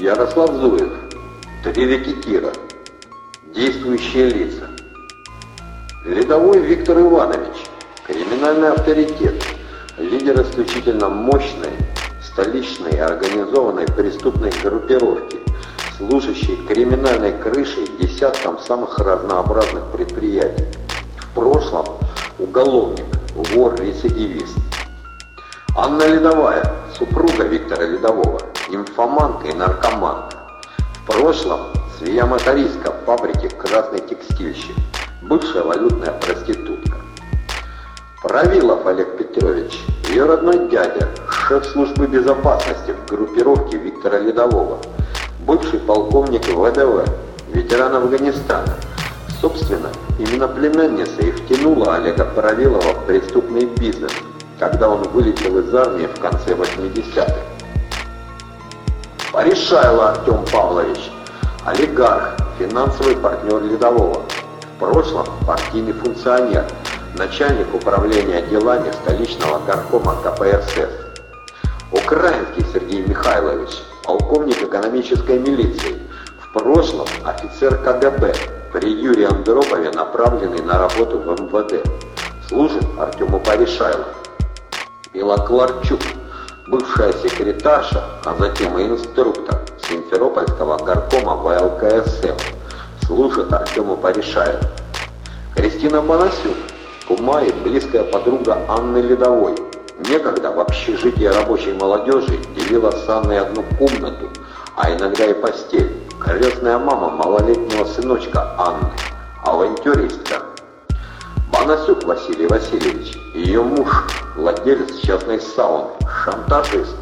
Ярослав Зуев. Три рекетира. Действующие лица. Ледовой Виктор Иванович. Криминальный авторитет. Лидер исключительно мощной, столичной организованной преступной группировки, служащей криминальной крышей десяткам самых разнообразных предприятий. В прошлом уголовник, вор-рецидивист. Анна Ледовая, супруга Виктора Ледового, инфоманка и наркоманка. В прошлом свия-мотористка фабрики «Красный текстильщик», бывшая валютная проститутка. Правилов Олег Петрович, ее родной дядя, шеф службы безопасности в группировке Виктора Ледового, бывший полковник ВДВ, ветеран Афганистана. Собственно, именно племянница и втянула Олега Правилова в преступный бизнес, когда он вылетел из армии в конце 80-х. Порешайло Артем Павлович, олигарх, финансовый партнер Ледового, в прошлом партийный функционер, начальник управления делами столичного горкома КПСС. Украинский Сергей Михайлович, полковник экономической милиции, в прошлом офицер КГБ, при Юрии Андропове направленный на работу в МВД. Служит Артему Порешайло. Белокларчук, бывшая секретарша, а затем и инструктор Симферопольского горкома ВЛКСМ, служит Артему Порешайло. Кристина Панасюк, кума и близкая подруга Анны Ледовой, некогда в общежитии рабочей молодежи делила с Анной одну комнату, а иногда и постель. Крестная мама малолетнего сыночка Анны, авантюристка. Банасюк Василий Васильевич, ее муж, владелец частной сауны, шантажист.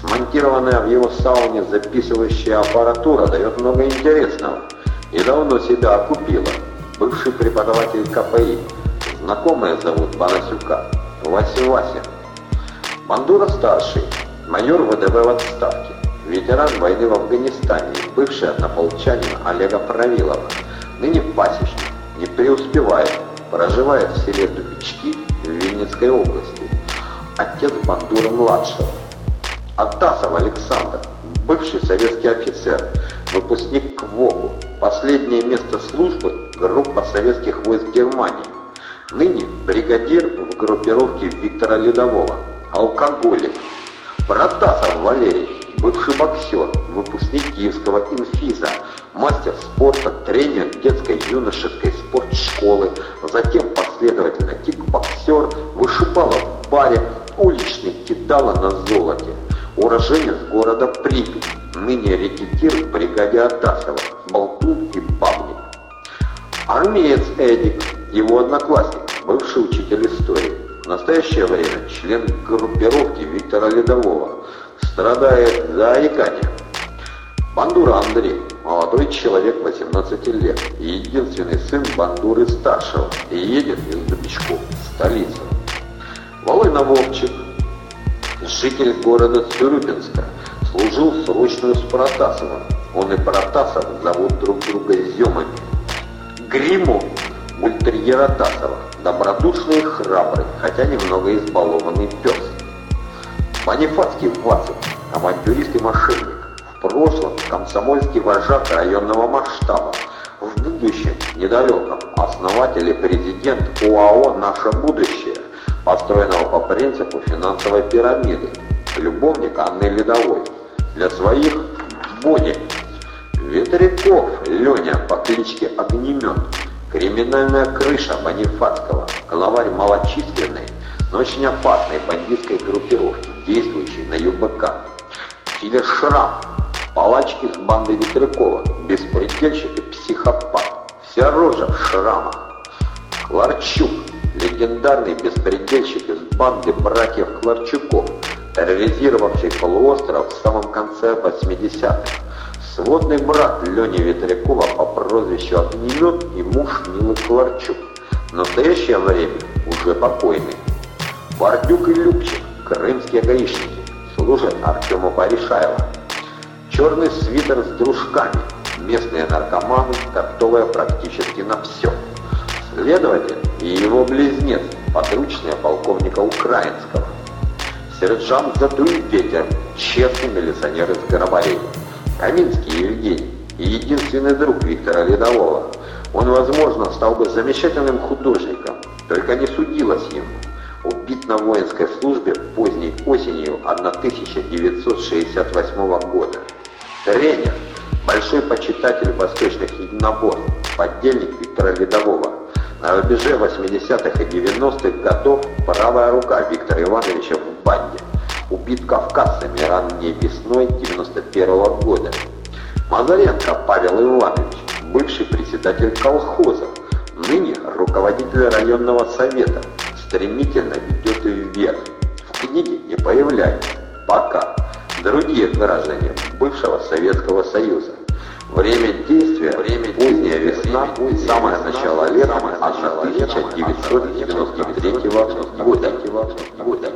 Смонтированная в его сауне записывающая аппаратура дает много интересного. И давно себя окупила. Бывший преподаватель КПИ, знакомые зовут Банасюка, Вася Вася. Бандура старший, майор ВДВ в отставке, ветеран войны в Афганистане, бывший однополчанин Олега Правилова, ныне пасечник, не преуспевает, проживает в селе Тупички в Винницкой области. Отец Бандура-младшего. Атасов Александр, бывший советский офицер, выпускник КВОКу, последнее место службы группа советских войск Германии. Ныне бригадир в группировке Виктора Ледового, алкоголик. Протасов Валерий, бывший боксер, выпускник Киевского инфиза, мастер спорта, тренер детской юношеской спортшколы, затем последовательно кикбоксер, вышибала в баре, уличный кидала на золоте. Уроженец города Припять, ныне рекетир в бригаде Атасова, болтун и бабник. Армеец Эдик, его одноклассник, бывший учитель истории. В настоящее время член группировки Виктора Ледового, страдает заиканием. Бандура Андрей, молодой человек 18 лет, и единственный сын Бандуры старшего, и едет из Дубичков, столица. Волына Вовчик, житель города Цюрюпинска, служил срочную с Протасовым. Он и Протасов зовут друг друга Земами. Гриму, бультерьер Атасова, добродушный и храбрый, хотя немного избалованный пес. Манифатский Вацик, авантюрист и мошенник. В прошлом комсомольский вожак районного масштаба. В будущем недалеком основатель и президент УАО «Наше будущее», построенного по принципу финансовой пирамиды. Любовник Анны Ледовой. Для своих – Боник. Ветряков Леня по кличке Огнемет. Криминальная крыша Бонифацкого. Главарь малочисленной, но очень опасной бандитской группировки, действующей на ЮБК. Филер Шрам. Палач из банды Ветрякова. Беспредельщик и психопат. Вся рожа в шрамах. Кларчук. Легендарный беспредельщик из банды братьев Кларчуков, терроризировавший полуостров в самом конце 80-х. Сводный брат Лени Ветрякова по прозвищу Огнемет и муж Милы Кларчук. В настоящее время уже покойный. Бордюк и Любчик, крымские гаишники, служат Артему Порешайло. Черный свитер с дружками, местные наркоманы, готовые практически на все. Следователь и его близнец, подручные полковника Украинского. Сержант Задуй Ветер, честный милиционер из Горобарей. Каминский Евгений единственный друг Виктора Ледового. Он, возможно, стал бы замечательным художником, только не судилось ему. Убит на воинской службе поздней осенью 1968 года. Тренер, большой почитатель восточных единоборств, поддельник Виктора Ледового. На рубеже 80-х и 90-х годов правая рука Виктора Ивановича в банде. Убит кавказцами ранней весной 91 -го года. Мазаренко Павел Иванович, бывший председатель колхоза, ныне руководитель районного совета, стремительно идет вверх. В книге не появляется. Пока. Другие граждане бывшего Советского Союза. Время действия, время поздняя весна, самое начало лета 1993 года. года. года. года.